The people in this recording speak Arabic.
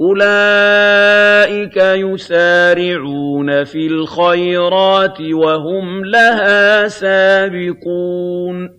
أُولَٰئِكَ يُسَارِعُونَ فِي الْخَيْرَاتِ وَهُمْ لَهَا سَابِقُونَ